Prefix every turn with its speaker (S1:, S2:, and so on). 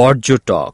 S1: পর্যটক